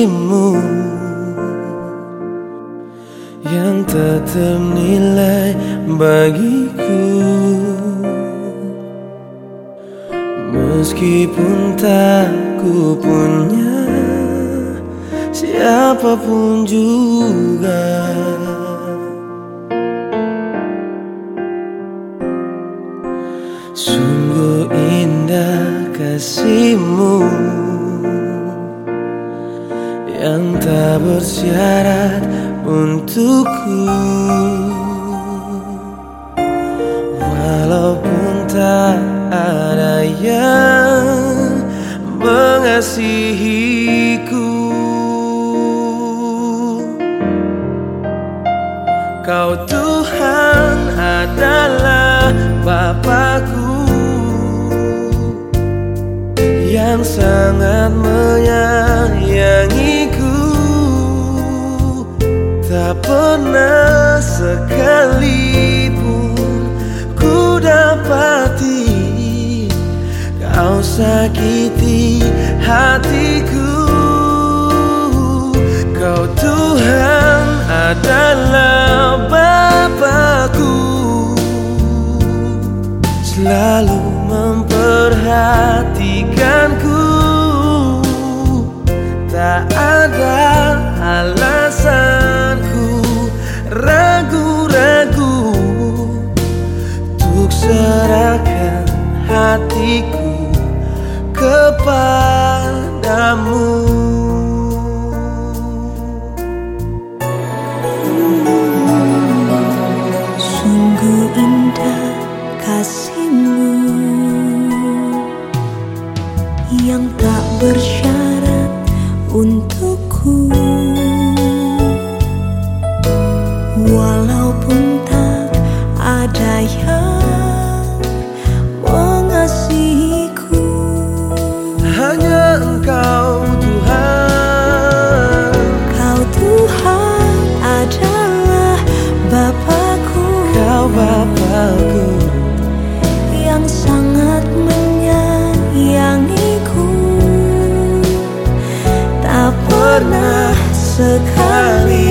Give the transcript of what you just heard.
kasihmu yang tak ternilai bagiku. Meskipun tak ku punya siapa pun juga. Sungguh indah kasihmu Yang tak bersyarat untukku. Walaupun tak ada yang mengasihiku. Kau Tuhan adalah Bapakku Yang sangat menyayangiku Tak pernah sekalipun Ku dapati Kau sakiti hatiku. Kau Tuhan adalah Bapakku Selalu memperhatikanku. Tak ada alasanku kepadamu yang tak bersyarat untukku pernah sekalipun